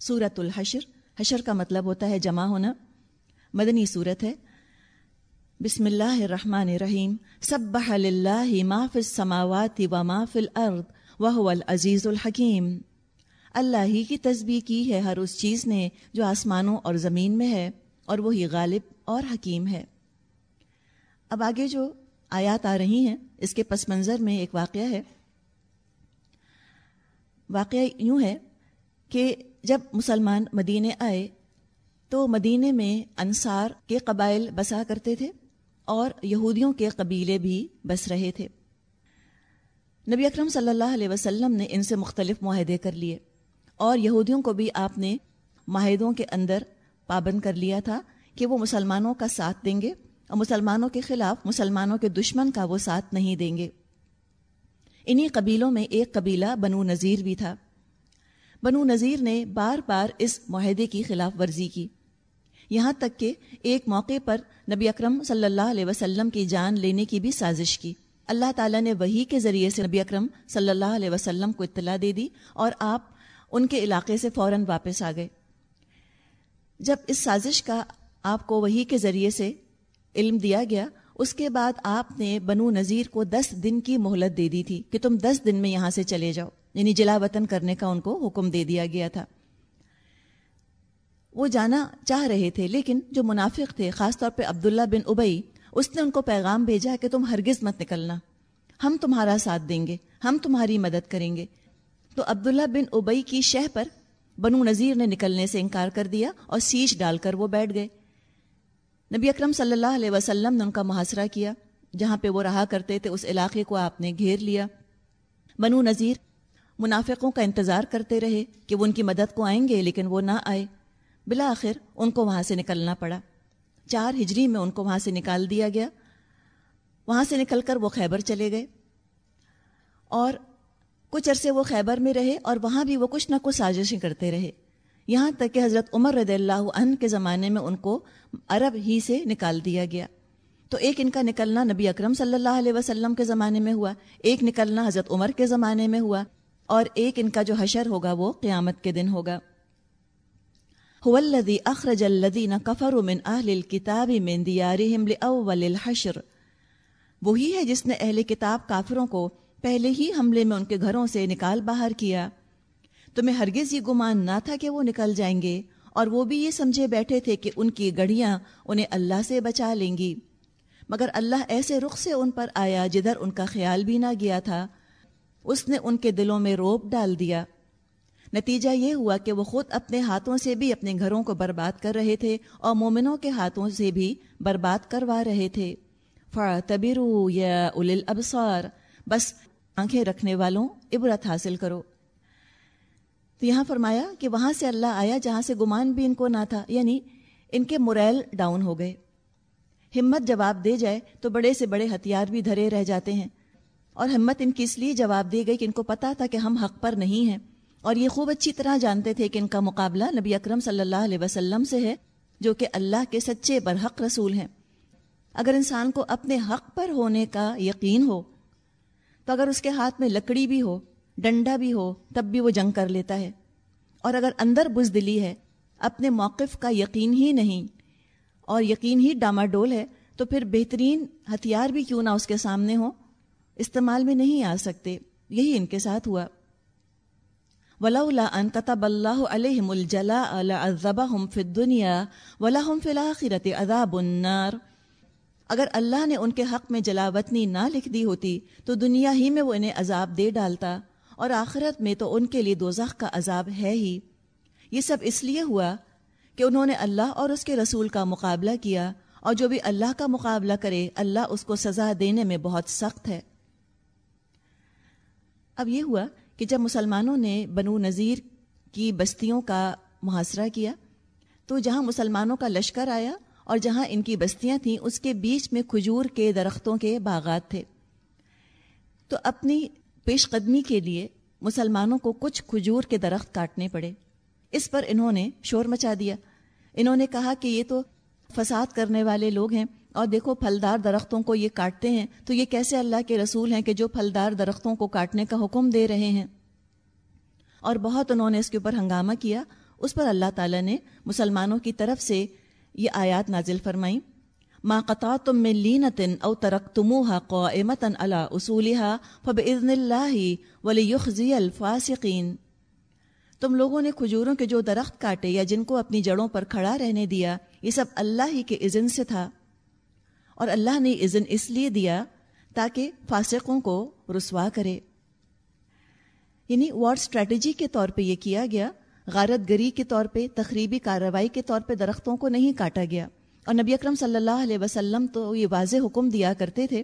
سورت الحشر. حشر کا مطلب ہوتا ہے جمع ہونا. مدنی صورت ہے. بسم اللہ الرحمن الرحیم. سبح للہ ما فی السماوات و ما فی الارض وهو العزیز الحکیم. اللہ ہی کی تسبیح کی ہے ہر اس چیز نے جو آسمانوں اور زمین میں ہے اور وہی غالب اور حکیم ہے. اب آگے جو آیات آ رہی ہیں، اس کے پس منظر میں ایک واقعہ ہے. واقعہ یوں ہے کہ جب مسلمان مدینے آئے تو مدینے میں انصار کے قبائل بسا کرتے تھے اور یہودیوں کے قبیلے بھی بس رہے تھے۔ نبی اکرم صلی اللہ علیہ وسلم نے ان سے مختلف معاہدے کر لیے اور یہودیوں کو بھی آپ نے معاہدوں کے اندر پابند کر لیا تھا کہ وہ مسلمانوں کا ساتھ دیں گے اور مسلمانوں کے خلاف مسلمانوں کے دشمن کا وہ ساتھ نہیں دیں گے۔ انہی قبیلوں میں ایک قبیلہ بنو نذیر بھی تھا۔ بنو نذیر نے بار بار اس معاہدے کی خلاف ورزی کی۔ یہاں تک کہ ایک موقع پر نبی اکرم صلی اللہ علیہ وسلم کی جان لینے کی بھی سازش کی۔ اللہ تعالیٰ نے وہی کے ذریعے سے نبی اکرم صلی اللہ علیہ وسلم کو اطلاع دے دی اور آپ ان کے علاقے سے فوراً واپس آ گئے۔ جب اس سازش کا آپ کو وہی کے ذریعے سے علم دیا گیا، اس کے بعد آپ نے بنو نذیر کو دس دن کی مہلت دے دی تھی کہ تم دس دن میں یہاں سے چلے جاؤ۔ یعنی جلا وطن کرنے کا ان کو حکم دے دیا گیا تھا۔ وہ جانا چاہ رہے تھے، لیکن جو منافق تھے، خاص طور پہ عبداللہ بن ابئی، اس نے ان کو پیغام بھیجا کہ تم ہرگز مت نکلنا۔ ہم تمہارا ساتھ دیں گے، ہم تمہاری مدد کریں گے۔ تو عبداللہ بن ابئی کی شہ پر بنو نذیر نے نکلنے سے انکار کر دیا اور سیچ ڈال کر وہ بیٹھ گئے۔ نبی اکرم صلی اللہ علیہ وسلم نے ان کا محاصرہ کیا، جہاں پہ وہ رہا کرتے تھے، اس علاقے کو آپ نے گھیر لیا۔ بنو نذیر منافقوں کا انتظار کرتے رہے کہ وہ ان کی مدد کو آئیں گے لیکن وہ نہ آئے۔ بالآخر ان کو وہاں سے نکلنا پڑا۔ چار ہجری میں ان کو وہاں سے نکال دیا گیا۔ وہاں سے نکل کر وہ خیبر چلے گئے۔ اور کچھ عرصے وہ خیبر میں رہے اور وہاں بھی وہ کچھ نہ کچھ سازشیں کرتے رہے۔ یہاں تک کہ حضرت عمر رضی اللہ عنہ کے زمانے میں ان کو عرب ہی سے نکال دیا گیا۔ تو ایک ان کا نکلنا نبی اکرم صلی اللہ علیہ وسلم کے زمانے میں ہوا، ایک نکلنا حضرت عمر کے زمانے میں ہوا۔ اور ایک ان کا جو حشر ہوگا وہ قیامت کے دن ہوگا۔ اخرج الذین کفروا من اہل الكتاب من دیارہم لاول الحشر۔ وہی ہے جس نے اہل کتاب کافروں کو پہلے ہی حملے میں ان کے گھروں سے نکال باہر کیا۔ تمہیں ہرگز یہ گمان نہ تھا کہ وہ نکل جائیں گے، اور وہ بھی یہ سمجھے بیٹھے تھے کہ ان کی گڑیاں انہیں اللہ سے بچا لیں گی۔ مگر اللہ ایسے رخ سے ان پر آیا جدھر ان کا خیال بھی نہ گیا تھا۔ اس نے ان کے دلوں میں روب ڈال دیا۔ نتیجہ یہ ہوا کہ وہ خود اپنے ہاتھوں سے بھی اپنے گھروں کو برباد کر رہے تھے اور مومنوں کے ہاتھوں سے بھی برباد کروا رہے تھے۔ فَاعْتَبِرُوا يَا اُلِ الْأَبْصَارِ۔ بس آنکھیں رکھنے والوں عبرت حاصل کرو۔ تو یہاں فرمایا کہ وہاں سے اللہ آیا جہاں سے گمان بھی ان کو نہ تھا یعنی ان کے موریل ڈاؤن ہو گئے۔ ہمت جواب دے جائے تو بڑے سے بڑے ہتھیار بھی دھرے رہ جاتے ہیں۔ اور ہمت ان کی اس لیے جواب دی گئی کہ ان کو پتا تھا کہ ہم حق پر نہیں ہیں۔ اور یہ خوب اچھی طرح جانتے تھے کہ ان کا مقابلہ نبی اکرم صلی اللہ علیہ وسلم سے ہے، جو کہ اللہ کے سچے برحق رسول ہیں۔ اگر انسان کو اپنے حق پر ہونے کا یقین ہو، تو اگر اس کے ہاتھ میں لکڑی بھی ہو، ڈنڈا بھی ہو، تب بھی وہ جنگ کر لیتا ہے۔ اور اگر اندر بزدلی ہے، اپنے موقف کا یقین ہی نہیں، اور یقین ہی ڈاماڈول ہے، تو پھر بہترین ہتھیار بھی کیوں نہ اس کے سامنے ہو؟ استعمال میں نہیں آ سکتے۔ یہی ان کے ساتھ ہوا۔ ولا ان كتب اللہ علیہم الجلا الزبہم فی الدنیا ولہم فی عذاب النار۔ اگر اللہ نے ان کے حق میں جلاوطنی نہ لکھ دی ہوتی، تو دنیا ہی میں وہ انہیں عذاب دے ڈالتا، اور آخرت میں تو ان کے لیے دوزخ کا عذاب ہے ہی۔ یہ سب اس لیے ہوا کہ انہوں نے اللہ اور اس کے رسول کا مقابلہ کیا، اور جو بھی اللہ کا مقابلہ کرے، اللہ اس کو سزا دینے میں بہت سخت ہے۔ اب یہ ہوا کہ جب مسلمانوں نے بنو نذیر کی بستیوں کا محاصرہ کیا، تو جہاں مسلمانوں کا لشکر آیا اور جہاں ان کی بستیاں تھیں، اس کے بیچ میں کھجور کے درختوں کے باغات تھے۔ تو اپنی پیش قدمی کے لیے مسلمانوں کو کچھ کھجور کے درخت کاٹنے پڑے۔ اس پر انہوں نے شور مچا دیا۔ انہوں نے کہا کہ یہ تو فساد کرنے والے لوگ ہیں۔ اور دیکھو پھلدار درختوں کو یہ کاٹتے ہیں، تو یہ کیسے اللہ کے رسول ہیں کہ جو پھلدار درختوں کو کاٹنے کا حکم دے رہے ہیں؟ اور بہت انہوں نے اس کے اوپر ہنگامہ کیا، اس پر اللہ تعالیٰ نے مسلمانوں کی طرف سے یہ آیات نازل فرمائیں۔ ما قطع تم میں لینتن او ترک تموہ قوامتن اللہ اصولہ فب عزن اللہ ولی یخزی الفاسقین تم لوگوں نے کھجوروں کے جو درخت کاٹے یا جن کو اپنی جڑوں پر کھڑا رہنے دیا، یہ سب اللہ ہی کے اذن سے تھا۔ اور اللہ نے اذن اس لیے دیا تاکہ فاسقوں کو رسوا کرے۔ یعنی وار اسٹریٹجی کے طور پہ یہ کیا گیا غارت گری کے طور پہ تقریبی کارروائی کے طور پہ درختوں کو نہیں کاٹا گیا۔ اور نبی اکرم صلی اللہ علیہ وسلم تو یہ واضح حکم دیا کرتے تھے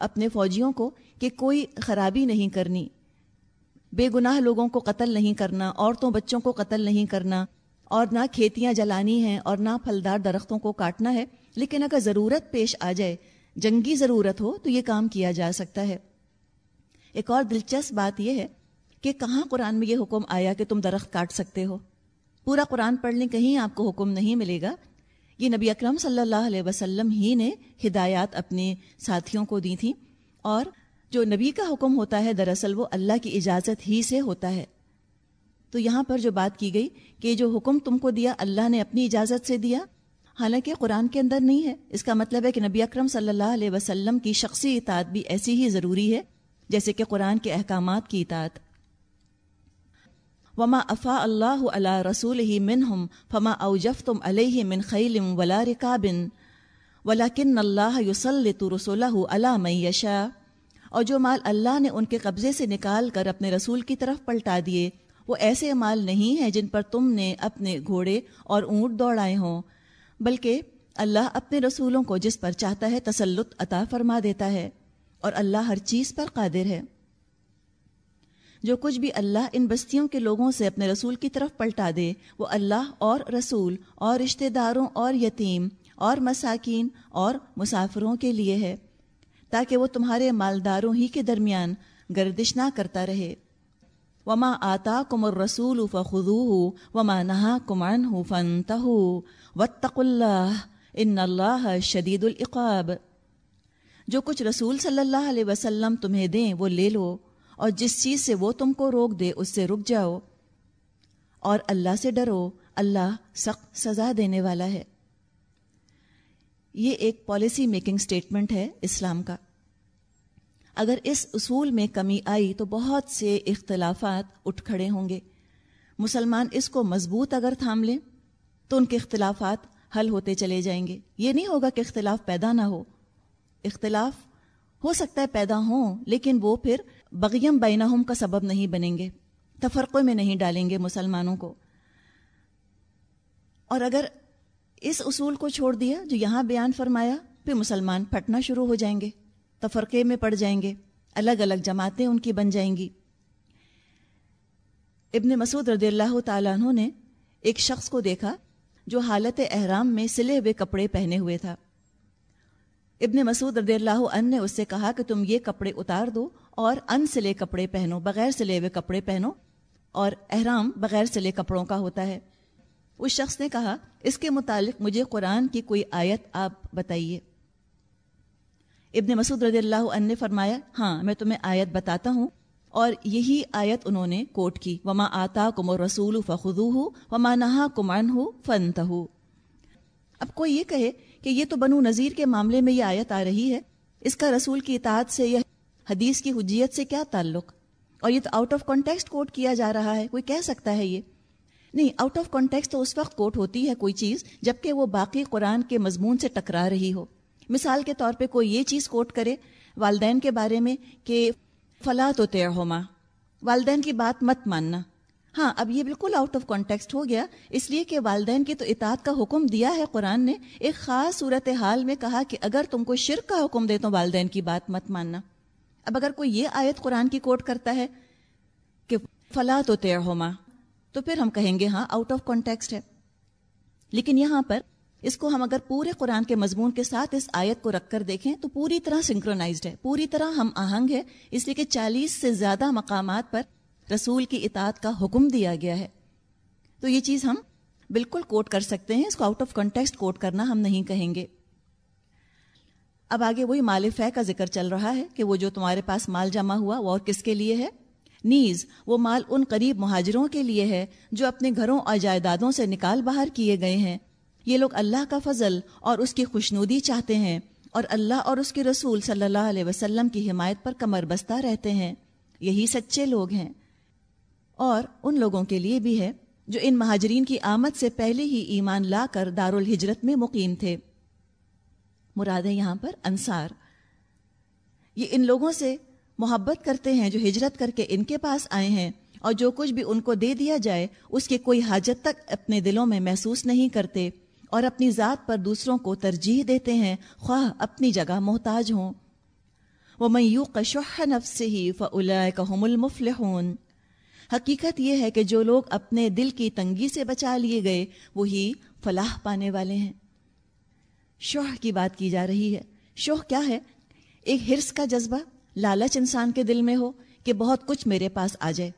اپنے فوجیوں کو کہ کوئی خرابی نہیں کرنی، بے گناہ لوگوں کو قتل نہیں کرنا، عورتوں بچوں کو قتل نہیں کرنا، اور نہ کھیتیاں جلانی ہیں اور نہ پھلدار درختوں کو کاٹنا ہے۔ لیکن اگر ضرورت پیش آ جائے، جنگی ضرورت ہو، تو یہ کام کیا جا سکتا ہے۔ ایک اور دلچسپ بات یہ ہے کہ کہاں قرآن میں یہ حکم آیا کہ تم درخت کاٹ سکتے ہو؟ پورا قرآن پڑھنے کہیں آپ کو حکم نہیں ملے گا۔ یہ نبی اکرم صلی اللہ علیہ وسلم ہی نے ہدایات اپنے ساتھیوں کو دی تھیں اور جو نبی کا حکم ہوتا ہے، دراصل وہ اللہ کی اجازت ہی سے ہوتا ہے۔ تو یہاں پر جو بات کی گئی کہ جو حکم تم کو دیا، اللہ نے اپنی اجازت سے دیا حالانکہ قرآن کے اندر نہیں ہے۔ اس کا مطلب ہے کہ نبی اکرم صلی اللہ علیہ وسلم کی شخصی اطاعت بھی ایسی ہی ضروری ہے جیسے کہ قرآن کے احکامات کی اطاعت۔ وما افا اللہ علیہ رسول ہی من ہم فما اوجف تم علیہ من خیلم ولا رکابن ولاکن اللہ یوسل تو رسول اللہ میشا اور جو مال اللہ نے ان کے قبضے سے نکال کر اپنے رسول کی طرف پلٹا دیے، وہ ایسے مال نہیں ہیں جن پر تم نے اپنے گھوڑے اور اونٹ دوڑائے ہوں۔ بلکہ اللہ اپنے رسولوں کو جس پر چاہتا ہے تسلط عطا فرما دیتا ہے اور اللہ ہر چیز پر قادر ہے۔ جو کچھ بھی اللہ ان بستیوں کے لوگوں سے اپنے رسول کی طرف پلٹا دے، وہ اللہ اور رسول اور رشتہ داروں اور یتیم اور مساکین اور مسافروں کے لیے ہے، تاکہ وہ تمہارے مالداروں ہی کے درمیان گردش نہ کرتا رہے۔ وما آتا کمر رسول فخو وما نہا کمان ہو فن تق اللہ ان اللہ شدید العقاب۔ جو کچھ رسول صلی اللہ علیہ وسلم تمہیں دیں وہ لے لو، اور جس چیز سے وہ تم کو روک دے اس سے رک جاؤ۔ اور اللہ سے ڈرو، اللہ سخت سزا دینے والا ہے۔ یہ ایک پالیسی میکنگ سٹیٹمنٹ ہے اسلام کا۔ اگر اس اصول میں کمی آئی تو بہت سے اختلافات اٹھ کھڑے ہوں گے۔ مسلمان اس کو مضبوط اگر تھام لیں۔ تو ان کے اختلافات حل ہوتے چلے جائیں گے۔ یہ نہیں ہوگا کہ اختلاف پیدا نہ ہو۔ اختلاف ہو سکتا ہے پیدا ہوں، لیکن وہ پھر بغیم بینہم کا سبب نہیں بنیں گے۔ تفرقے میں نہیں ڈالیں گے مسلمانوں کو۔ اور اگر اس اصول کو چھوڑ دیا، جو یہاں بیان فرمایا، پھر مسلمان پھٹنا شروع ہو جائیں گے، تفرقے میں پڑ جائیں گے، الگ الگ جماعتیں ان کی بن جائیں گی۔ ابن مسعود رضی اللہ تعالیٰ عنہ نے ایک شخص کو دیکھا جو حالت احرام میں سلے ہوئے کپڑے پہنے ہوئے تھا۔ ابن مسعود رضی اللہ عنہ نے اس سے کہا کہ تم یہ کپڑے اتار دو اور ان سلے کپڑے پہنو، بغیر سلے ہوئے کپڑے پہنو اور احرام بغیر سلے کپڑوں کا ہوتا ہے۔ اس شخص نے کہا، اس کے متعلق مجھے قرآن کی کوئی آیت آپ بتائیے۔ ابن مسعود رضی اللہ عنہ نے فرمایا ہاں میں تمہیں آیت بتاتا ہوں۔ اور یہی آیت انہوں نے کوٹ کی۔ وما آتا کم رسول فخو ہو وما نہا کمان ہو فن اب کوئی یہ کہے کہ یہ تو بنو نذیر کے معاملے میں یہ آیت آ رہی ہے۔ اس کا رسول کی اطاعت سے یا حدیث کی حجیت سے کیا تعلق؟ اور یہ تو آؤٹ آف کانٹیکسٹ کوٹ کیا جا رہا ہے۔ کوئی کہہ سکتا ہے یہ؟ نہیں آؤٹ آف کانٹیکسٹ تو اس وقت کوٹ ہوتی ہے کوئی چیز جبکہ وہ باقی قرآن کے مضمون سے ٹکرا رہی ہو۔ مثال کے طور پہ کوئی یہ چیز کوٹ کرے والدین کے بارے میں کہ فلاں تو طے ہوما والدین کی بات مت ماننا۔ ہاں اب یہ بالکل آؤٹ آف کانٹیکسٹ ہو گیا۔ اس لیے کہ والدین کی تو اطاعت کا حکم دیا ہے قرآن نے۔ ایک خاص صورت حال میں کہا کہ اگر تم کو شرک کا حکم دے تو والدین کی بات مت ماننا۔ اب اگر کوئی یہ آیت قرآن کی کوٹ کرتا ہے کہ فلاں تو طے ہوما تو پھر ہم کہیں گے ہاں آؤٹ آف کانٹیکسٹ ہے۔ لیکن یہاں پر اس کو ہم اگر پورے قرآن کے مضمون کے ساتھ اس آیت کو رکھ کر دیکھیں تو پوری طرح سنکرونائزڈ ہے، پوری طرح ہم آہنگ ہے اس لیے کہ چالیس سے زیادہ مقامات پر رسول کی اطاعت کا حکم دیا گیا ہے۔ تو یہ چیز ہم بالکل کوٹ کر سکتے ہیں، اس کو آؤٹ آف کنٹیکسٹ کوٹ کرنا ہم نہیں کہیں گے۔ اب آگے وہی مال فہ کا ذکر چل رہا ہے کہ وہ جو تمہارے پاس مال جمع ہوا وہ اور کس کے لیے ہے؟ نیز، وہ مال ان قریب مہاجروں کے لیے ہے جو اپنے گھروں اور جائیدادوں سے نکال باہر کیے گئے ہیں۔ یہ لوگ اللہ کا فضل اور اس کی خوشنودی چاہتے ہیں اور اللہ اور اس کے رسول صلی اللہ علیہ وسلم کی حمایت پر کمر بستہ رہتے ہیں۔ یہی سچے لوگ ہیں۔ اور ان لوگوں کے لیے بھی ہے جو ان مہاجرین کی آمد سے پہلے ہی ایمان لا کر دار الحجرت میں مقیم تھے۔ مراد ہے یہاں پر انصار۔ یہ ان لوگوں سے محبت کرتے ہیں جو ہجرت کر کے ان کے پاس آئے ہیں اور جو کچھ بھی ان کو دے دیا جائے اس کے کوئی حاجت تک اپنے دلوں میں محسوس نہیں کرتے۔ اور اپنی ذات پر دوسروں کو ترجیح دیتے ہیں، خواہ اپنی جگہ محتاج ہوں۔ وہ میو کشح نفس سے ہی فلا کام المفلحون۔ حقیقت یہ ہے کہ جو لوگ اپنے دل کی تنگی سے بچا لیے گئے، وہی فلاح پانے والے ہیں۔ شوہ کی بات کی جا رہی ہے۔ شوہ کیا ہے؟ ایک ہرس کا جذبہ، لالچ انسان کے دل میں ہو کہ بہت کچھ میرے پاس آ جائے۔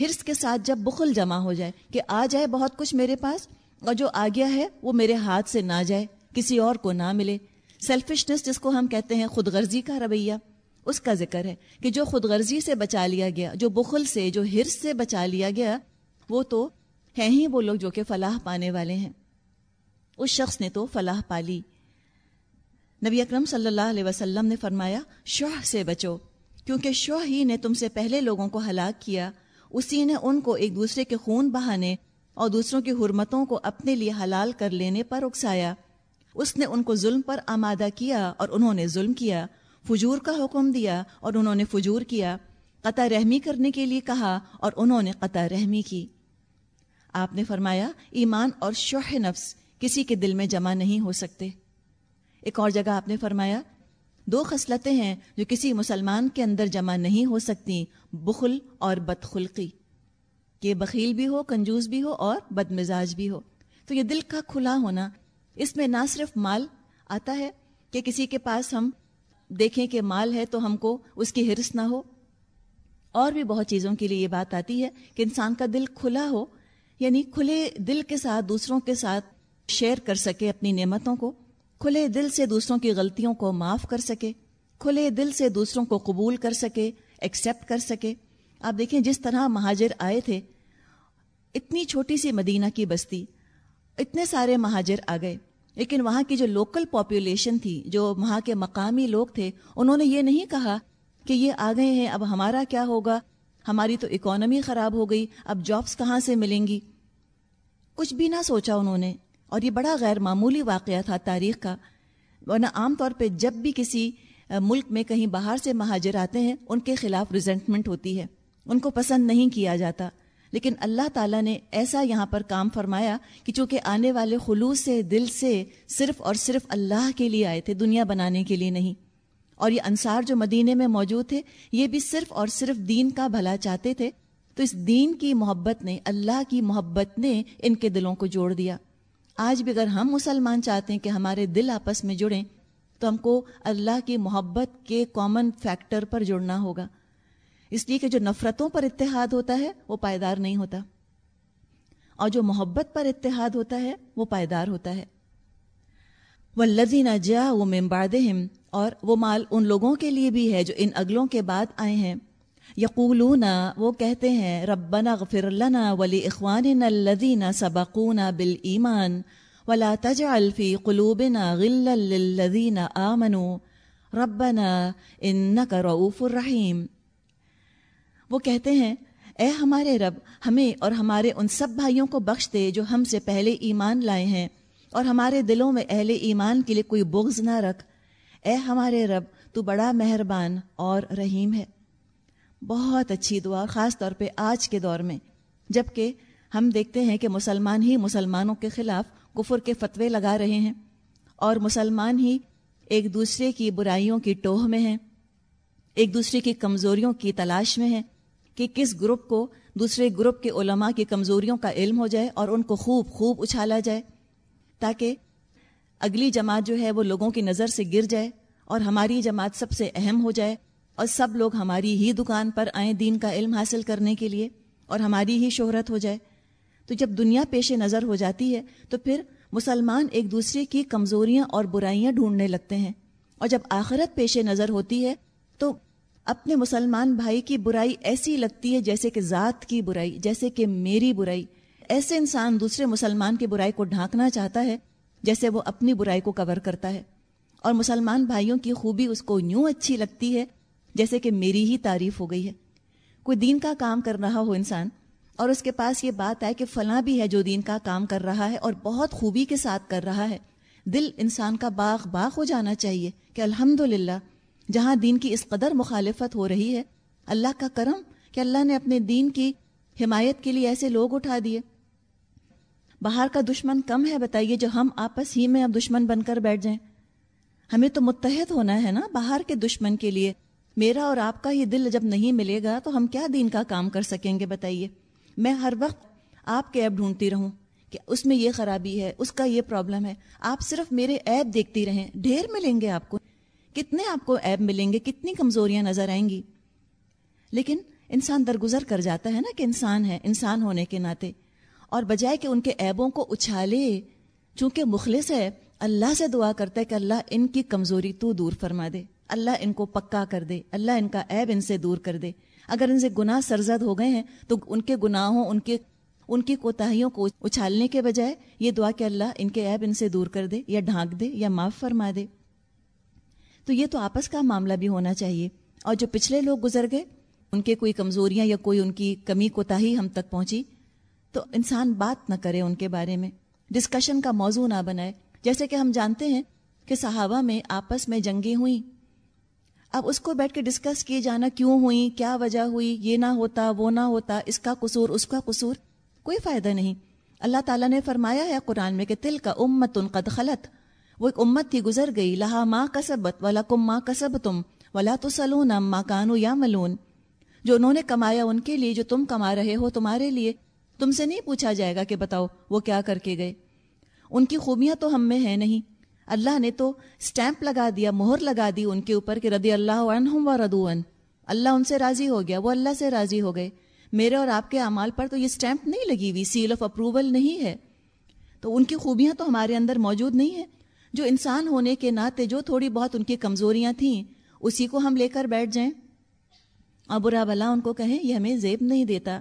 ہرس کے ساتھ جب بخل جمع ہو جائے کہ آ جائے بہت کچھ میرے پاس اور جو آ گیا ہے وہ میرے ہاتھ سے نہ جائے، کسی اور کو نہ ملے۔ سیلفشنس جس کو ہم کہتے ہیں خود غرضی کا رویہ۔ اس کا ذکر ہے کہ جو خود غرضی سے بچا لیا گیا، جو بخل سے، جو ہرس سے بچا لیا گیا، وہ تو ہیں ہی وہ لوگ جو کہ فلاح پانے والے ہیں۔ اس شخص نے تو فلاح پالی نبی اکرم صلی اللہ علیہ وسلم نے فرمایا، شوہ سے بچو۔ کیونکہ شوہ ہی نے تم سے پہلے لوگوں کو ہلاک کیا، اسی نے ان کو ایک دوسرے کے خون بہانے اور دوسروں کی حرمتوں کو اپنے لیے حلال کر لینے پر اکسایا۔ اس نے ان کو ظلم پر آمادہ کیا اور انہوں نے ظلم کیا، فجور کا حکم دیا اور انہوں نے فجور کیا۔ قطع رحمی کرنے کے لیے کہا اور انہوں نے قطع رحمی کی۔ آپ نے فرمایا، ایمان اور شوہ نفس کسی کے دل میں جمع نہیں ہو سکتے۔ ایک اور جگہ آپ نے فرمایا، دو خصلتیں ہیں جو کسی مسلمان کے اندر جمع نہیں ہو سکتی، بخل اور بدخلقی۔ کہ بخیل بھی ہو، کنجوس بھی ہو اور بد مزاج بھی ہو۔ تو یہ دل کا کھلا ہونا، اس میں نہ صرف مال آتا ہے کہ کسی کے پاس ہم دیکھیں کہ مال ہے تو ہم کو اس کی ہرس نہ ہو۔ اور بھی بہت چیزوں کے لیے یہ بات آتی ہے کہ انسان کا دل کھلا ہو یعنی کھلے دل کے ساتھ، دوسروں کے ساتھ شیئر کر سکے اپنی نعمتوں کو۔ کھلے دل سے دوسروں کی غلطیوں کو معاف کر سکے۔ کھلے دل سے دوسروں کو قبول کر سکے ایکسیپٹ کر سکے۔ آپ دیکھیں جس طرح مہاجر آئے تھے، اتنی چھوٹی سی مدینہ کی بستی، اتنے سارے مہاجر آ گئے۔ لیکن وہاں کی جو لوکل پاپولیشن تھی، جو وہاں کے مقامی لوگ تھے، انہوں نے یہ نہیں کہا کہ یہ آ گئے ہیں، اب ہمارا کیا ہوگا؟ ہماری تو اکانومی خراب ہو گئی، اب جابس کہاں سے ملیں گی؟ کچھ بھی نہ سوچا انہوں نے۔ اور یہ بڑا غیر معمولی واقعہ تھا تاریخ کا۔ ورنہ عام طور پہ جب بھی کسی ملک میں کہیں باہر سے مہاجر آتے ہیں، ان کے خلاف ریزنٹمنٹ ہوتی ہے۔ ان کو پسند نہیں کیا جاتا۔ لیکن اللہ تعالیٰ نے ایسا یہاں پر کام فرمایا کہ چونکہ آنے والے خلوص سے، دل سے صرف اور صرف اللہ کے لیے آئے تھے، دنیا بنانے کے لیے نہیں۔ اور یہ انصار جو مدینے میں موجود تھے، یہ بھی صرف اور صرف دین کا بھلا چاہتے تھے۔ تو اس دین کی محبت نے، اللہ کی محبت نے ان کے دلوں کو جوڑ دیا۔ آج بھی اگر ہم مسلمان چاہتے ہیں کہ ہمارے دل آپس میں جڑیں، تو ہم کو اللہ کی محبت کے کامن فیکٹر پر جڑنا ہوگا۔ اس لیے کہ جو نفرتوں پر اتحاد ہوتا ہے، وہ پائیدار نہیں ہوتا۔ اور جو محبت پر اتحاد ہوتا ہے، وہ پائیدار ہوتا ہے۔ وہ لذینہ جا وہ ممباد اور وہ مال ان لوگوں کے لیے بھی ہے جو ان اگلوں کے بعد آئے ہیں۔ یقولون وہ کہتے ہیں، ربنا غفر لنا ولی اخوان الذین سبقونا بالایمان ولا تجعل في قلوبنا غلا للذین آمنوا۔ ربنا انك رؤوف الرحیم وہ کہتے ہیں، اے ہمارے رب، ہمیں اور ہمارے ان سب بھائیوں کو بخش دے جو ہم سے پہلے ایمان لائے ہیں، اور ہمارے دلوں میں اہل ایمان کے لیے کوئی بغض نہ رکھ۔ اے ہمارے رب، تو بڑا مہربان اور رحیم ہے۔ بہت اچھی دعا، خاص طور پہ آج کے دور میں۔ جبکہ ہم دیکھتے ہیں کہ مسلمان ہی مسلمانوں کے خلاف کفر کے فتوے لگا رہے ہیں، اور مسلمان ہی ایک دوسرے کی برائیوں کی ٹوہ میں ہیں، ایک دوسرے کی کمزوریوں کی تلاش میں ہیں۔ کہ کس گروپ کو دوسرے گروپ کے علماء کی کمزوریوں کا علم ہو جائے اور ان کو خوب خوب اچھالا جائے تاکہ اگلی جماعت جو ہے وہ لوگوں کی نظر سے گر جائے اور ہماری جماعت سب سے اہم ہو جائے اور سب لوگ ہماری ہی دکان پر آئیں دین کا علم حاصل کرنے کے لیے اور ہماری ہی شہرت ہو جائے۔ تو جب دنیا پیش نظر ہو جاتی ہے تو پھر مسلمان ایک دوسرے کی کمزوریاں اور برائیاں ڈھونڈنے لگتے ہیں اور جب آخرت پیش نظر ہوتی ہے تو اپنے مسلمان بھائی کی برائی ایسی لگتی ہے جیسے کہ ذات کی برائی، جیسے کہ میری برائی۔ ایسے انسان دوسرے مسلمان کی برائی کو ڈھانکنا چاہتا ہے جیسے وہ اپنی برائی کو کور کرتا ہے۔ اور مسلمان بھائیوں کی خوبی اس کو یوں اچھی لگتی ہے جیسے کہ میری ہی تعریف ہو گئی ہے۔ کوئی دین کا کام کر رہا ہو انسان اور اس کے پاس یہ بات ہے کہ فلاں بھی ہے جو دین کا کام کر رہا ہے اور بہت خوبی کے ساتھ کر رہا ہے۔ دل انسان کا باغ باغ ہو جانا چاہیے کہ الحمد جہاں دین کی اس قدر مخالفت ہو رہی ہے، اللہ کا کرم کہ اللہ نے اپنے دین کی حمایت کے لیے ایسے لوگ اٹھا دیے۔ باہر کا دشمن کم ہے، بتائیے جو ہم آپس ہی میں اب دشمن بن کر بیٹھ جائیں۔ ہمیں تو متحد ہونا ہے نا باہر کے دشمن کے لیے۔ میرا اور آپ کا یہ دل جب نہیں ملے گا تو ہم کیا دین کا کام کر سکیں گے، بتائیے۔ میں ہر وقت آپ کے ایپ ڈھونڈتی رہوں کہ اس میں یہ خرابی ہے، اس کا یہ پرابلم ہے۔ آپ صرف میرے ایپ دیکھتی رہیں، ڈھیر ملیں گے آپ کو۔ کتنے آپ کو ایپ ملیں گے، کتنی کمزوریاں نظر آئیں گی۔ لیکن انسان درگزر کر جاتا ہے نا کہ انسان ہے، انسان ہونے کے ناطے۔ اور بجائے کہ ان کے ایبوں کو اچھالے، چونکہ مخلص ہے، اللہ سے دعا کرتا ہے کہ اللہ ان کی کمزوری تو دور فرما دے۔ اللہ ان کو پکا کر دے، اللہ ان کا عیب ان سے دور کر دے۔ اگر ان سے گناہ سرزد ہو گئے ہیں، تو ان کے گناہوں، ان کے، ان کی کوتاہیوں کو اچھالنے کے بجائے یہ دعا کہ اللہ ان کے عیب ان سے دور کر دے یا ڈھانک دے یا معاف فرما دے۔ تو یہ تو آپس کا معاملہ بھی ہونا چاہیے۔ اور جو پچھلے لوگ گزر گئے، ان کے کوئی کمزوریاں یا کوئی ان کی کمی کوتاہی ہم تک پہنچی۔ تو انسان بات نہ کرے ان کے بارے میں ڈسکشن کا موضوع نہ بنائے۔ جیسے کہ ہم جانتے ہیں کہ صحابہ میں آپس میں جنگیں ہوئیں۔ اب اس کو بیٹھ کے ڈسکس کیے جانا کیوں ہوئی کیا وجہ ہوئی، یہ نہ ہوتا، وہ نہ ہوتا، اس کا قصور، اس کا قصور۔ کوئی فائدہ نہیں۔ اللہ تعالیٰ نے فرمایا ہے قرآن میں کہ تل کا امت ان قد خلط وہ ایک امت تھی گزر گئی، لہا ماں کسبت ولا کم ماں کسب تم ولا تو سلون ماں کانو یا ملون جو انہوں نے کمایا ان کے لیے، جو تم کما رہے ہو تمہارے لیے، تم سے نہیں پوچھا جائے گا کہ بتاؤ وہ کیا کر کے گئے۔ ان کی خوبیاں تو ہم میں ہیں نہیں۔ اللہ نے تو سٹیمپ لگا دیا، مہر لگا دی ان کے اوپر کہ رضی اللہ عنہم و ردوان اللہ ان سے راضی ہو گیا، وہ اللہ سے راضی ہو گئے۔ میرے اور آپ کے اعمال پر تو یہ سٹیمپ نہیں لگی ہوئی سیل آف اپروول نہیں ہے۔ تو ان کی خوبیاں تو ہمارے اندر موجود نہیں ہیں۔ جو انسان ہونے کے ناطے جو تھوڑی بہت ان کی کمزوریاں تھیں، اسی کو ہم لے کر بیٹھ جائیں۔ اور برا بلا ان کو کہیں یہ ہمیں زیب نہیں دیتا۔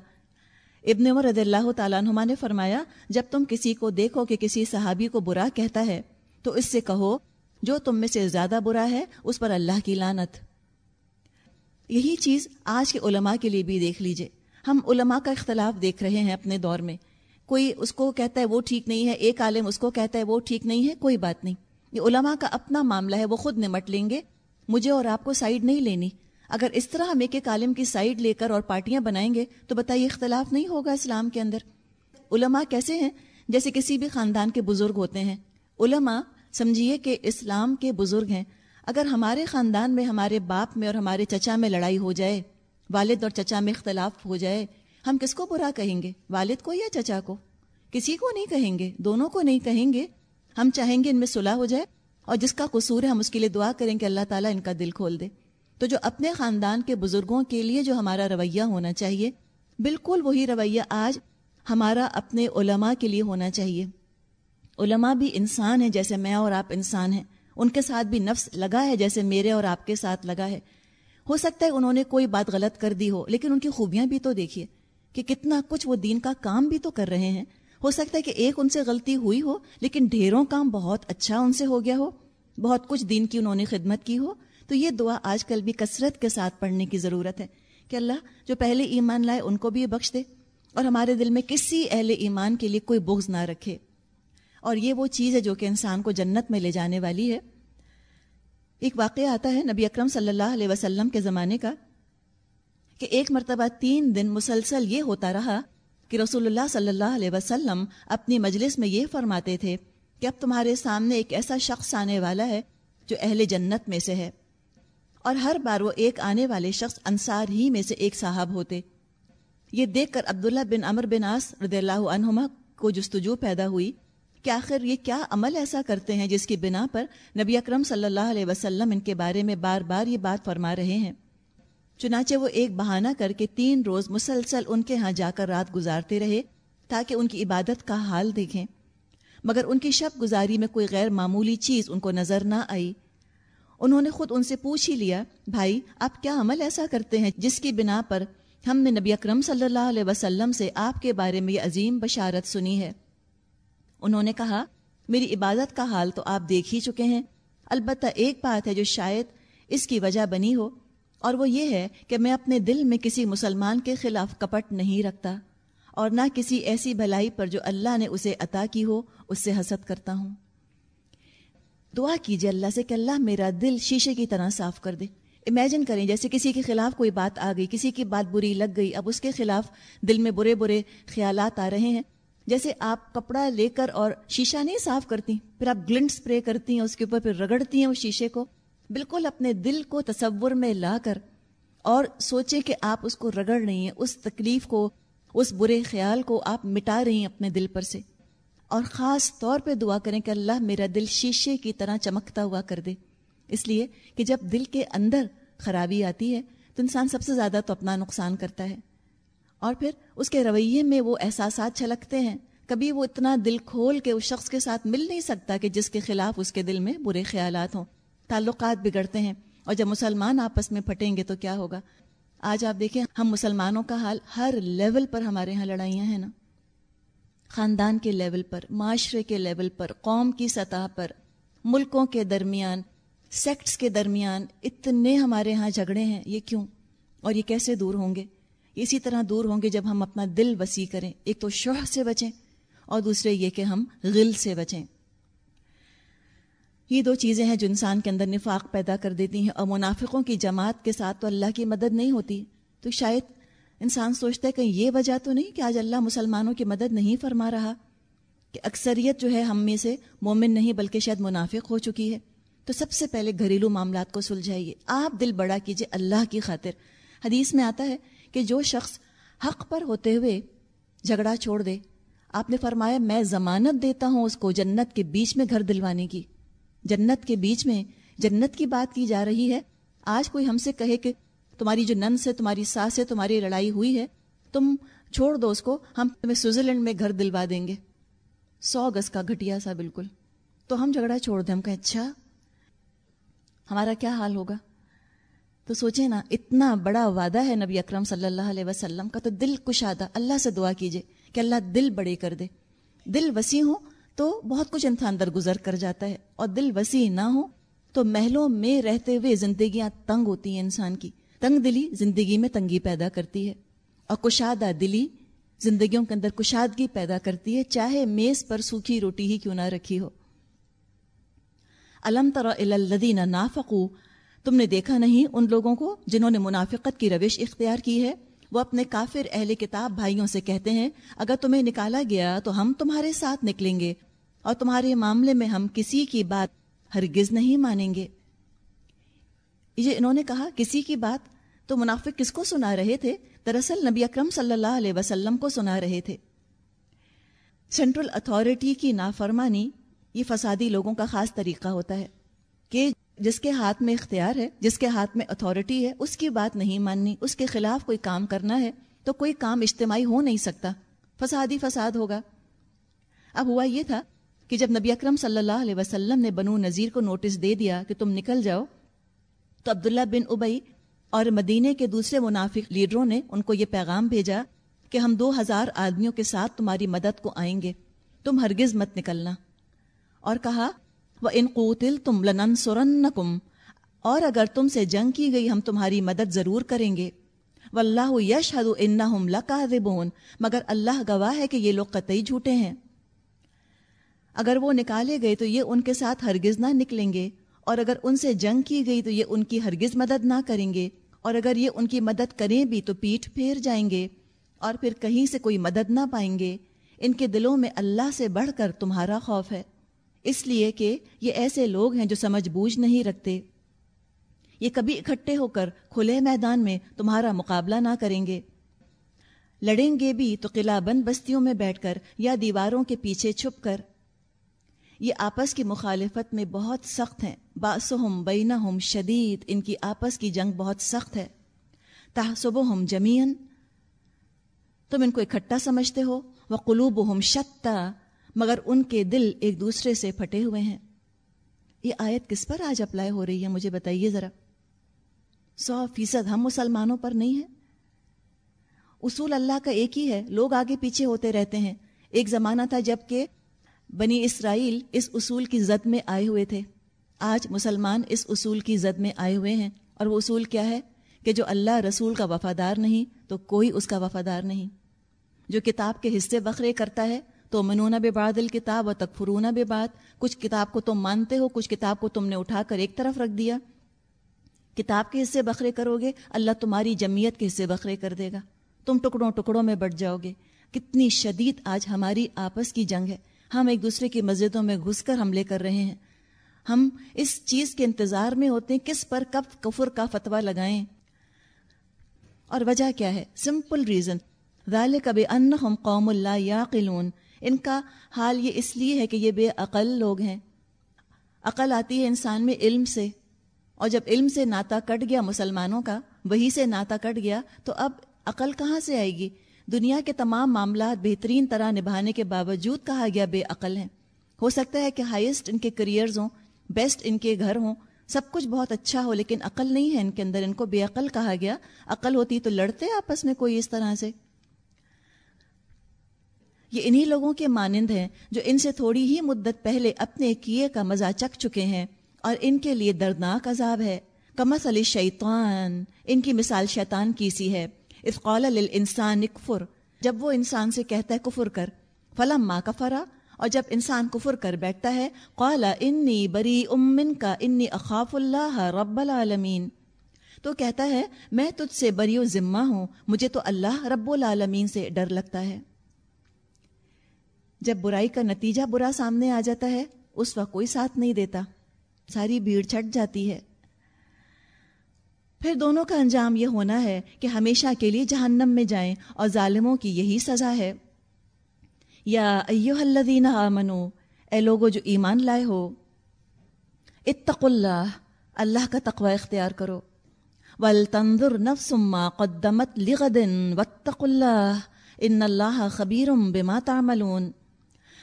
ابن عمر رضی اللہ تعالیٰ عنہ نے فرمایا، جب تم کسی کو دیکھو کہ کسی صحابی کو برا کہتا ہے، تو اس سے کہو، جو تم میں سے زیادہ برا ہے، اس پر اللہ کی لانت یہی چیز آج کے علماء کے لیے بھی دیکھ لیجیے۔ ہم علماء کا اختلاف دیکھ رہے ہیں اپنے دور میں۔ کوئی اس کو کہتا ہے وہ ٹھیک نہیں ہے، ایک عالم اس کو کہتا ہے وہ ٹھیک نہیں ہے، کوئی بات نہیں۔ یہ علماء کا اپنا معاملہ ہے، وہ خود نمٹ لیں گے۔ مجھے اور آپ کو سائڈ نہیں لینی۔ اگر اس طرح ہم ایک ایک عالم کی سائڈ لے کر اور پارٹیاں بنائیں گے، تو بتائیے اختلاف نہیں ہوگا اسلام کے اندر؟ علماء کیسے ہیں؟ جیسے کسی بھی خاندان کے بزرگ ہوتے ہیں۔ علماء، سمجھیے کہ اسلام کے بزرگ ہیں۔ اگر ہمارے خاندان میں، ہمارے باپ میں اور ہمارے چچا میں لڑائی ہو جائے، والد اور چچا میں اختلاف ہو جائے، ہم کس کو برا کہیں گے؟ والد کو یا چچا کو؟ کسی کو نہیں کہیں گے، دونوں کو نہیں کہیں گے۔ ہم چاہیں گے ان میں صلح ہو جائے اور جس کا قصور ہے ہم اس کے لیے دعا کریں کہ اللہ تعالیٰ ان کا دل کھول دے۔ تو جو اپنے خاندان کے بزرگوں کے لیے جو ہمارا رویہ ہونا چاہیے، بالکل وہی رویہ آج ہمارا اپنے علماء کے لیے ہونا چاہیے۔ علماء بھی انسان ہیں جیسے میں اور آپ انسان ہیں۔ ان کے ساتھ بھی نفس لگا ہے جیسے میرے اور آپ کے ساتھ لگا ہے۔ ہو سکتا ہے انہوں نے کوئی بات غلط کر دی ہو، لیکن ان کی خوبیاں بھی تو دیکھیے کہ کتنا کچھ وہ دین کا کام بھی تو کر رہے ہیں۔ ہو سکتا ہے کہ ایک ان سے غلطی ہوئی ہو، لیکن ڈھیروں کام بہت اچھا ان سے ہو گیا ہو، بہت کچھ دین کی انہوں نے خدمت کی ہو۔ تو یہ دعا آج کل بھی کثرت کے ساتھ پڑھنے کی ضرورت ہے کہ اللہ جو پہلے ایمان لائے ان کو بھی بخش دے اور ہمارے دل میں کسی اہل ایمان کے لیے کوئی بغض نہ رکھے۔ اور یہ وہ چیز ہے جو کہ انسان کو جنت میں لے جانے والی ہے۔ ایک واقعہ آتا ہے نبی اکرم صلی اللہ علیہ وسلم کے زمانے کا کہ ایک مرتبہ تین دن مسلسل یہ ہوتا رہا کہ رسول اللہ صلی اللہ علیہ وسلم اپنی مجلس میں یہ فرماتے تھے کہ اب تمہارے سامنے ایک ایسا شخص آنے والا ہے جو اہل جنت میں سے ہے۔ اور ہر بار وہ ایک آنے والے شخص انصار ہی میں سے ایک صاحب ہوتے۔ یہ دیکھ کر عبداللہ بن امر بن آس رضی اللہ عنہما کو جستجو پیدا ہوئی کہ آخر یہ کیا عمل ایسا کرتے ہیں جس کی بنا پر نبی اکرم صلی اللہ علیہ وسلم ان کے بارے میں بار بار یہ بات فرما رہے ہیں۔ چنانچہ وہ ایک بہانہ کر کے تین روز مسلسل ان کے ہاں جا کر رات گزارتے رہے تاکہ ان کی عبادت کا حال دیکھیں۔ مگر ان کی شب گزاری میں کوئی غیر معمولی چیز ان کو نظر نہ آئی۔ انہوں نے خود ان سے پوچھ ہی لیا، بھائی، آپ کیا عمل ایسا کرتے ہیں جس کی بنا پر ہم نے نبی اکرم صلی اللہ علیہ وسلم سے آپ کے بارے میں یہ عظیم بشارت سنی ہے؟ انہوں نے کہا، میری عبادت کا حال تو آپ دیکھ ہی چکے ہیں۔ البتہ ایک بات ہے جو شاید اس کی وجہ بنی ہو اور وہ یہ ہے کہ میں اپنے دل میں کسی مسلمان کے خلاف کپٹ نہیں رکھتا اور نہ کسی ایسی بھلائی پر جو اللہ نے اسے عطا کی ہو، اس سے حسد کرتا ہوں۔ دعا کیجیے اللہ سے کہ اللہ میرا دل شیشے کی طرح صاف کر دے۔ امیجن کریں جیسے کسی کے خلاف کوئی بات آ گئی، کسی کی بات بری لگ گئی، اب اس کے خلاف دل میں برے برے خیالات آ رہے ہیں۔ جیسے آپ کپڑا لے کر اور شیشہ نہیں صاف کرتی، پھر آپ گلنٹ اسپرے کرتی ہیں، اس کے اوپر پھر رگڑتی ہیں اس شیشے کو۔ بالکل اپنے دل کو تصور میں لا کر اور سوچے کہ آپ اس کو رگڑ رہی ہیں، اس تکلیف کو، اس برے خیال کو آپ مٹا رہی ہیں اپنے دل پر سے۔ اور خاص طور پہ دعا کریں کہ اللہ میرا دل شیشے کی طرح چمکتا ہوا کر دے۔ اس لیے کہ جب دل کے اندر خرابی آتی ہے تو انسان سب سے زیادہ تو اپنا نقصان کرتا ہے۔ اور پھر اس کے رویے میں وہ احساسات چھلکتے ہیں۔ کبھی وہ اتنا دل کھول کے اس شخص کے ساتھ مل نہیں سکتا کہ جس کے خلاف اس کے دل میں برے خیالات ہوں۔ تعلقات بگڑتے ہیں اور جب مسلمان آپس میں پھٹیں گے تو کیا ہوگا؟ آج آپ دیکھیں، ہم مسلمانوں کا حال ہر لیول پر ہمارے ہاں لڑائیاں ہیں نا۔ خاندان کے لیول پر، معاشرے کے لیول پر، قوم کی سطح پر، ملکوں کے درمیان، سیکٹس کے درمیان اتنے ہمارے ہاں جھگڑے ہیں، یہ کیوں؟ اور یہ کیسے دور ہوں گے؟ اسی طرح دور ہوں گے جب ہم اپنا دل وسیع کریں، ایک تو شوہ سے بچیں اور دوسرے یہ کہ ہم غل سے بچیں۔ یہ دو چیزیں ہیں جو انسان کے اندر نفاق پیدا کر دیتی ہیں اور منافقوں کی جماعت کے ساتھ تو اللہ کی مدد نہیں ہوتی۔ تو شاید انسان سوچتا ہے کہ یہ وجہ تو نہیں کہ آج اللہ مسلمانوں کی مدد نہیں فرما رہا کہ اکثریت جو ہے ہم میں سے مومن نہیں بلکہ شاید منافق ہو چکی ہے۔ تو سب سے پہلے گھریلو معاملات کو سلجھائیے۔ آپ دل بڑا کیجیے اللہ کی خاطر۔ حدیث میں آتا ہے کہ جو شخص حق پر ہوتے ہوئے جھگڑا چھوڑ دے، آپ نے فرمایا میں ضمانت دیتا ہوں اس کو جنت کے بیچ میں گھر دلوانے کی۔ جنت کے بیچ میں جنت کی بات کی جا رہی ہے۔ آج کوئی ہم سے کہے کہ تمہاری جو نن سے، تمہاری ساس سے تمہاری لڑائی ہوئی ہے، تم چھوڑ دو اس کو، ہم تمہیں سوئٹزرلینڈ میں گھر دلوا دیں گے۔ سو گز کا گھٹیا سا بالکل۔ تو ہم جھگڑا چھوڑ دیں۔ ہم کہیں اچھا ہمارا کیا حال ہوگا؟ تو سوچیں نا، اتنا بڑا وعدہ ہے نبی اکرم صلی اللہ علیہ وسلم کا تو دل کشادہ۔ اللہ سے دعا کیجیے کہ اللہ دل بڑے کر دے۔ دل وسیع ہو تو بہت کچھ انسان در گزر کر جاتا ہے اور دل وسیع نہ ہو تو محلوں میں رہتے ہوئے زندگیاں تنگ ہوتی ہیں انسان کی۔ تنگ دلی زندگی میں تنگی پیدا کرتی ہے اور کشادہ دلی زندگیوں کے اندر کشادگی پیدا کرتی ہے، چاہے میز پر سوکھی روٹی ہی کیوں نہ رکھی ہو۔ علم تر الدین نافقو، تم نے دیکھا نہیں ان لوگوں کو جنہوں نے منافقت کی روش اختیار کی ہے؟ وہ اپنے کافر اہل کتاب بھائیوں سے کہتے ہیں، اگر تمہیں نکالا گیا تو ہم تمہارے ساتھ نکلیں گے اور تمہارے معاملے میں ہم کسی کی بات ہرگز نہیں مانیں گے۔ یہ انہوں نے کہا، کسی کی بات تو منافق کس کو سنا رہے تھے؟ دراصل نبی اکرم صلی اللہ علیہ وسلم کو سنا رہے تھے۔ سینٹرل اتھارٹی کی نافرمانی یہ فسادی لوگوں کا خاص طریقہ ہوتا ہے کہ جس کے ہاتھ میں اختیار ہے، جس کے ہاتھ میں اتھارٹی ہے، اس کی بات نہیں ماننی، اس کے خلاف کوئی کام کرنا ہے، تو کوئی کام اجتماعی ہو نہیں سکتا۔ فسادی فساد ہوگا۔ اب ہوا یہ تھا کہ جب نبی اکرم صلی اللہ علیہ وسلم نے بنو نذیر کو نوٹس دے دیا کہ تم نکل جاؤ، تو عبداللہ بن ابئی اور مدینے کے دوسرے منافق لیڈروں نے ان کو یہ پیغام بھیجا کہ ہم دو ہزار آدمیوں کے ساتھ تمہاری مدد کو آئیں گے، تم ہرگز مت نکلنا۔ اور کہا وہ ان قوتل تم لنن سورن اور اگر تم سے جنگ کی گئی ہم تمہاری مدد ضرور کریں گے و اللہ یش حد ان اس لیے کہ یہ ایسے لوگ ہیں جو سمجھ بوجھ نہیں رکھتے۔ یہ کبھی اکٹھے ہو کر کھلے میدان میں تمہارا مقابلہ نہ کریں گے۔ لڑیں گے بھی تو قلعہ بند بستیوں میں بیٹھ کر یا دیواروں کے پیچھے چھپ کر۔ یہ آپس کی مخالفت میں بہت سخت ہیں۔ باسہم بینہم شدید، ان کی آپس کی جنگ بہت سخت ہے۔ تحسبہم جمین تم ان کو اکٹھا سمجھتے ہو۔ وہ قلوب ہم مگر ان کے دل ایک دوسرے سے پھٹے ہوئے ہیں۔ یہ آیت کس پر آج اپلائی ہو رہی ہے مجھے بتائیے ذرا۔ سو فیصد ہم مسلمانوں پر نہیں ہے اصول اللہ کا ایک ہی ہے، لوگ آگے پیچھے ہوتے رہتے ہیں۔ ایک زمانہ تھا جبکہ بنی اسرائیل اس اصول کی زد میں آئے ہوئے تھے۔ آج مسلمان اس اصول کی زد میں آئے ہوئے ہیں۔ اور وہ اصول کیا ہے؟ کہ جو اللہ رسول کا وفادار نہیں، تو کوئی اس کا وفادار نہیں۔ جو کتاب کے حصے بکھرے کرتا ہے تو منونا بے باد الکتاب و تکفرونہ بے بات کچھ کتاب کو تم مانتے ہو، کچھ کتاب کو تم نے اٹھا کر ایک طرف رکھ دیا۔ کتاب کے حصے بکھرے کرو گے، اللہ تمہاری جمیت کے حصے بکھرے کر دے گا۔ تم ٹکڑوں ٹکڑوں میں بٹ جاؤ گے۔ کتنی شدید آج ہماری آپس کی جنگ ہے۔ ہم ایک دوسرے کی مسجدوں میں گھس کر حملے کر رہے ہیں۔ ہم اس چیز کے انتظار میں ہوتے ہیں، کس پر کب کفر کا فتویٰ لگائیں۔ اور وجہ کیا ہے؟ سمپل ریزن ذالک کبھی ان قوم اللہ یا قلون ان کا حال یہ اس لیے ہے کہ یہ بے عقل لوگ ہیں۔ عقل آتی ہے انسان میں علم سے۔ اور جب علم سے ناتا کٹ گیا مسلمانوں کا، وہی سے ناتا کٹ گیا، تو اب عقل کہاں سے آئے گی؟ دنیا کے تمام معاملات بہترین طرح نبھانے کے باوجود کہا گیا بے عقل ہیں۔ ہو سکتا ہے کہ ہائیسٹ ان کے کریئرز ہوں بیسٹ ان کے گھر ہوں، سب کچھ بہت اچھا ہو، لیکن عقل نہیں ہے ان کے اندر۔ ان کو بے عقل کہا گیا۔ عقل ہوتی تو لڑتے آپس میں کوئی اس طرح سے۔ یہ انہی لوگوں کے مانند ہیں جو ان سے تھوڑی ہی مدت پہلے اپنے کیے کا مزہ چک چکے ہیں اور ان کے لیے دردناک عذاب ہے۔ کمس علی شیطان ان کی مثال شیطان کی سی ہے۔ اس قول انسان اکفر جب وہ انسان سے کہتا ہے کفر کر فلم ماں کفرا اور جب انسان کفر کر بیٹھتا ہے قالا انی بری امن کا انی اخاف اللہ رب العالمین تو کہتا ہے، میں تجھ سے بری و ذمہ ہوں، مجھے تو اللہ رب العالمین سے ڈر لگتا ہے۔ جب برائی کا نتیجہ برا سامنے آ جاتا ہے، اس وقت کوئی ساتھ نہیں دیتا۔ ساری بھیڑ چھٹ جاتی ہے۔ پھر دونوں کا انجام یہ ہونا ہے کہ ہمیشہ کے لیے جہنم میں جائیں اور ظالموں کی یہی سزا ہے۔ یا ایو الذین آمنو، اے لوگو جو ایمان لائے ہو اتق اللہ اللہ کا تقوی اختیار کرو۔ ولتنظر نفس ما قدمت لغد واتق اللہ، ان اللہ خبیر بما تعملون۔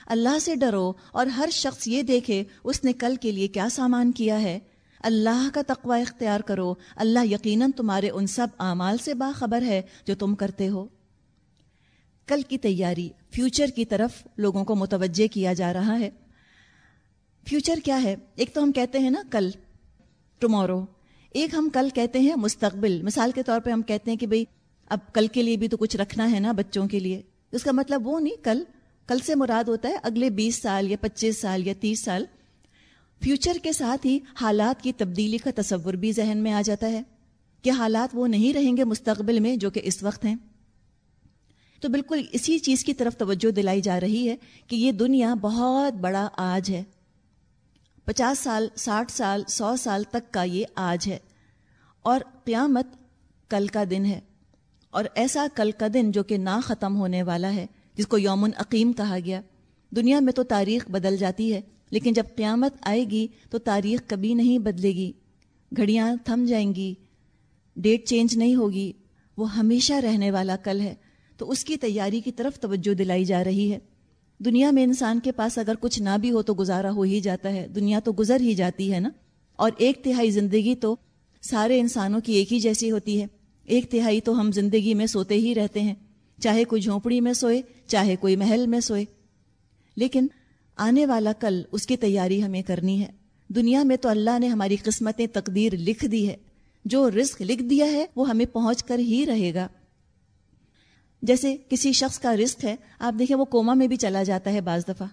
اللہ سے ڈرو اور ہر شخص یہ دیکھے اس نے کل کے لیے کیا سامان کیا ہے۔ اللہ کا تقوی اختیار کرو۔ اللہ یقیناً تمہارے ان سب اعمال سے باخبر ہے جو تم کرتے ہو۔ کل کی تیاری فیوچر کی طرف لوگوں کو متوجہ کیا جا رہا ہے۔ فیوچر کیا ہے؟ ایک تو ہم کہتے ہیں نا کل ٹمورو ایک ہم کل کہتے ہیں مستقبل۔ مثال کے طور پہ ہم کہتے ہیں کہ بھئی اب کل کے لیے بھی تو کچھ رکھنا ہے نا بچوں کے لیے۔ اس کا مطلب وہ نہیں، کل۔ کل سے مراد ہوتا ہے اگلے بیس سال یا پچیس سال یا تیس سال۔ فیوچر کے ساتھ ہی حالات کی تبدیلی کا تصور بھی ذہن میں آ جاتا ہے کہ حالات وہ نہیں رہیں گے مستقبل میں جو کہ اس وقت ہیں۔ تو بالکل اسی چیز کی طرف توجہ دلائی جا رہی ہے کہ یہ دنیا بہت بڑا آج ہے۔ پچاس سال، ساٹھ سال، سو سال تک کا یہ آج ہے۔ اور قیامت کل کا دن ہے۔ اور ایسا کل کا دن جو کہ نہ ختم ہونے والا ہے۔ جس کو یومن عقیم کہا گیا۔ دنیا میں تو تاریخ بدل جاتی ہے، لیکن جب قیامت آئے گی تو تاریخ کبھی نہیں بدلے گی۔ گھڑیاں تھم جائیں گی، ڈیٹ چینج نہیں ہوگی، وہ ہمیشہ رہنے والا کل ہے۔ تو اس کی تیاری کی طرف توجہ دلائی جا رہی ہے۔ دنیا میں انسان کے پاس اگر کچھ نہ بھی ہو تو گزارا ہو ہی جاتا ہے۔ دنیا تو گزر ہی جاتی ہے نا۔ اور ایک تہائی زندگی تو سارے انسانوں کی ایک ہی جیسی ہوتی ہے۔ ایک تہائی تو ہم زندگی میں سوتے ہی رہتے ہیں۔ چاہے کوئی جھونپڑی میں سوئے، چاہے کوئی محل میں سوئے۔ لیکن آنے والا کل اس کی تیاری ہمیں کرنی ہے۔ دنیا میں تو اللہ نے ہماری قسمتیں تقدیر لکھ دی ہے۔ جو رزق لکھ دیا ہے، وہ ہمیں پہنچ کر ہی رہے گا۔ جیسے کسی شخص کا رزق ہے، آپ دیکھیں وہ کوما میں بھی چلا جاتا ہے بعض دفعہ۔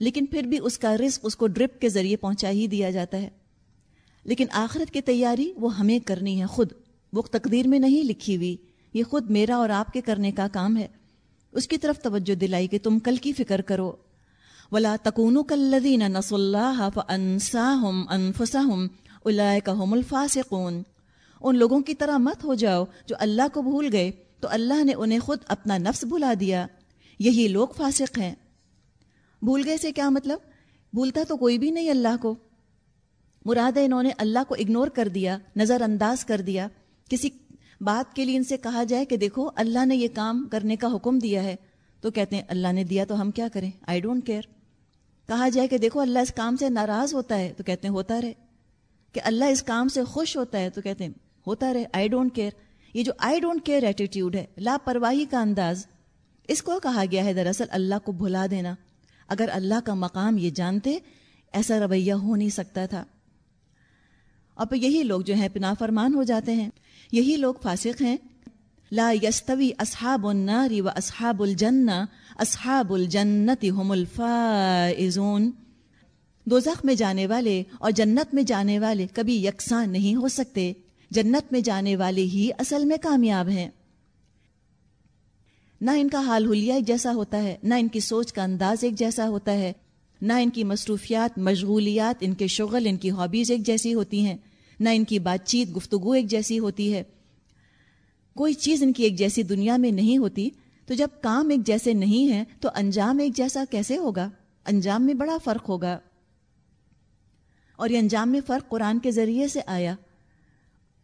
لیکن پھر بھی اس کا رزق اس کو ڈرپ کے ذریعے پہنچا ہی دیا جاتا ہے۔ لیکن آخرت کی تیاری وہ ہمیں کرنی ہے خود۔ وہ تقدیر میں نہیں لکھی ہوئی۔ یہ خود میرا اور آپ کے کرنے کا کام ہے۔ اس کی طرف توجہ دلائی کہ تم کل کی فکر کرو۔ ولا تکون کلین نس اللہ انساہم انفسہم اولئکہم الفاسقون۔ ان لوگوں کی طرح مت ہو جاؤ جو اللہ کو بھول گئے۔ تو اللہ نے انہیں خود اپنا نفس بھلا دیا۔ یہی لوگ فاسق ہیں۔ بھول گئے سے کیا مطلب؟ بھولتا تو کوئی بھی نہیں اللہ کو۔ مراد ہے انہوں نے اللہ کو اگنور کر دیا نظر انداز کر دیا۔ کسی بات کے لیے ان سے کہا جائے کہ دیکھو، اللہ نے یہ کام کرنے کا حکم دیا ہے۔ تو کہتے ہیں، اللہ نے دیا تو ہم کیا کریں؟ آئی ڈونٹ کیئر کہا جائے کہ دیکھو، اللہ اس کام سے ناراض ہوتا ہے۔ تو کہتے ہیں، ہوتا رہے۔ کہ اللہ اس کام سے خوش ہوتا ہے۔ تو کہتے ہیں، ہوتا رہے۔ آئی ڈونٹ کیئر یہ جو آئی ڈونٹ کیئر ایٹیٹیوڈ ہے، لاپرواہی کا انداز، اس کو کہا گیا ہے دراصل اللہ کو بھلا دینا۔ اگر اللہ کا مقام یہ جانتے، ایسا رویہ ہو نہیں سکتا تھا۔ اور پھر یہی لوگ جو ہیں پنا فرمان ہو جاتے ہیں۔ یہی لوگ فاسق ہیں۔ لا یستوی اصحاب النار و اصحاب الجنہ، اصحاب الجنت هم الفائزون۔ دوزخ میں جانے والے اور جنت میں جانے والے کبھی یکساں نہیں ہو سکتے۔ جنت میں جانے والے ہی اصل میں کامیاب ہیں۔ نہ ان کا حال حلیہ ایک جیسا ہوتا ہے، نہ ان کی سوچ کا انداز ایک جیسا ہوتا ہے۔ نہ ان کی مصروفیات، مشغولیات، ان کے شغل، ان کی ہابیز ایک جیسی ہوتی ہیں۔ نہ ان کی بات چیت گفتگو ایک جیسی ہوتی ہے۔ کوئی چیز ان کی ایک جیسی دنیا میں نہیں ہوتی، تو جب کام ایک جیسے نہیں ہے تو انجام ایک جیسا کیسے ہوگا؟ انجام میں بڑا فرق ہوگا۔ اور یہ انجام میں فرق قرآن کے ذریعے سے آیا۔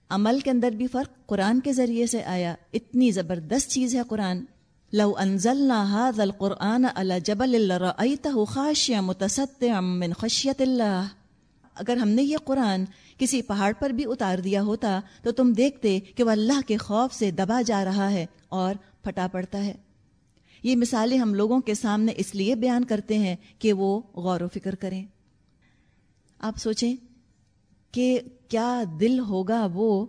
عمل کے اندر بھی فرق قرآن کے ذریعے سے آیا۔ اتنی زبردست چیز ہے قرآن۔ لو انزلنا هذا القرآن على جبل لرأيته خاشعا متصدعا من خشية اللہ۔ اگر ہم نے یہ قرآن کسی پہاڑ پر بھی اتار دیا ہوتا تو تم دیکھتے کہ وہ اللہ کے خوف سے دبا جا رہا ہے اور پھٹا پڑتا ہے۔ یہ مثالیں ہم لوگوں کے سامنے اس لیے بیان کرتے ہیں کہ وہ غور و فکر کریں۔ آپ سوچیں کہ کیا دل ہوگا وہ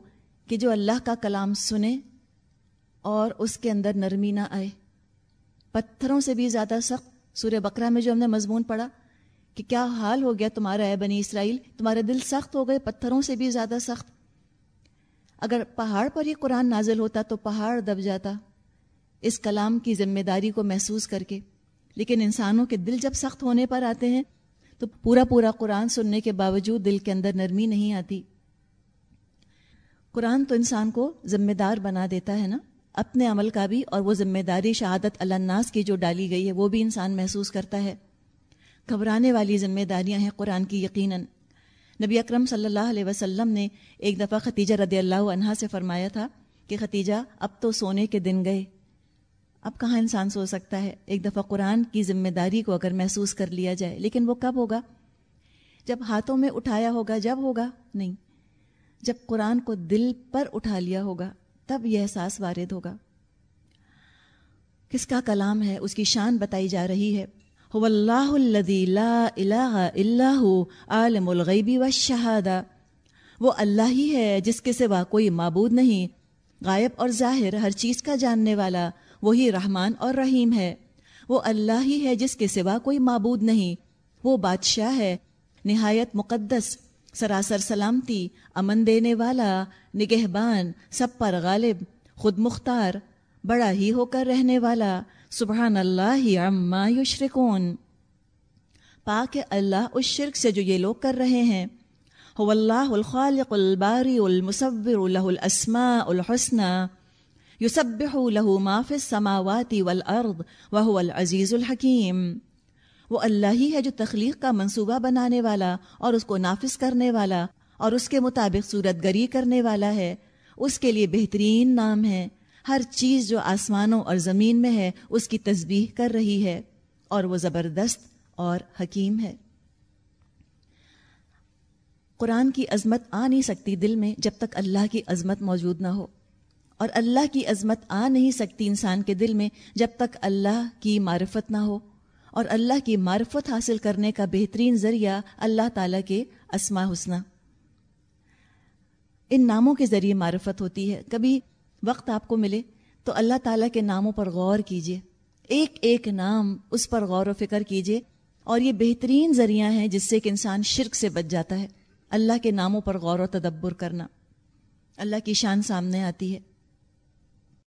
کہ جو اللہ کا کلام سنے اور اس کے اندر نرمی نہ آئے۔ پتھروں سے بھی زیادہ سخت سورہ بکرا میں جو ہم نے مضمون پڑھا کہ کیا حال ہو گیا تمہارا ہے بنی اسرائیل؟ تمہارے دل سخت ہو گئے، پتھروں سے بھی زیادہ سخت۔ اگر پہاڑ پر یہ قرآن نازل ہوتا تو پہاڑ دب جاتا، اس کلام کی ذمہ داری کو محسوس کر کے۔ لیکن انسانوں کے دل جب سخت ہونے پر آتے ہیں، تو پورا پورا قرآن سننے کے باوجود دل کے اندر نرمی نہیں آتی۔ قرآن تو انسان کو ذمہ دار بنا دیتا ہے نا؟ اپنے عمل کا بھی، اور وہ ذمہ داری شہادت الناس کی جو ڈالی گئی ہے، وہ بھی انسان محسوس کرتا ہے۔ گھبرانے والی ذمہ داریاں ہیں قرآن کی یقیناً۔ نبی اکرم صلی اللہ علیہ وسلم نے ایک دفعہ ختیجہ رضی اللہ عنہا سے فرمایا تھا کہ ختیجہ، اب تو سونے کے دن گئے۔ اب کہاں انسان سو سکتا ہے؟ ایک دفعہ قرآن کی ذمہ داری کو اگر محسوس کر لیا جائے، لیکن وہ کب ہوگا؟ جب ہاتھوں میں اٹھایا ہوگا، جب ہوگا؟ نہیں۔ جب قرآن کو دل پر اٹھا لیا ہوگا، تب یہ احساس وارد ہوگا۔ کس کا کلام ہے؟ اس کی شان بتائی جا رہی ہے۔ اللہ لا الہ الا عالم الغیبی والشہادہ وہ اللہ ہی ہے جس کے سوا کوئی معبود نہیں، غائب اور ظاہر ہر چیز کا جاننے والا، وہی رحمان اور رحیم ہے. وہ اللہ ہی ہے جس کے سوا کوئی معبود نہیں. وہ بادشاہ ہے، نہایت مقدس، سراسر سلامتی، امن دینے والا، نگہبان، سب پر غالب، خود مختار، بڑا ہی ہو کر رہنے والا. سبحان اللہ عما یشرکون۔ پاک اللہ اس شرک سے جو یہ لوگ کر رہے ہیں۔ هو اللہ الخالق الباری المصور له الاسماء الحسنى يسبح له ما في السماوات والارض وهو العزیز الحکیم۔ وہ اللہ ہی ہے جو تخلیق کا منصوبہ بنانے والا اور اس کو نافذ کرنے والا اور اس کے مطابق صورت گری کرنے والا ہے۔ اس کے لیے بہترین نام ہے۔ ہر چیز جو آسمانوں اور زمین میں ہے، اس کی تسبیح کر رہی ہے اور وہ زبردست اور حکیم ہے۔ قرآن کی عظمت آ نہیں سکتی دل میں جب تک اللہ کی عظمت موجود نہ ہو۔ اور اللہ کی عظمت آ نہیں سکتی انسان کے دل میں جب تک اللہ کی معرفت نہ ہو۔ اور اللہ کی معرفت حاصل کرنے کا بہترین ذریعہ اللہ تعالیٰ کے اسما حسنہ ان ناموں کے ذریعے معرفت ہوتی ہے۔ کبھی وقت آپ کو ملے تو اللہ تعالیٰ کے ناموں پر غور کیجیے ایک ایک نام اس پر غور و فکر کیجیے اور یہ بہترین ذریعہ ہیں جس سے کہ انسان شرک سے بچ جاتا ہے۔ اللہ کے ناموں پر غور و تدبر کرنا۔ اللہ کی شان سامنے آتی ہے۔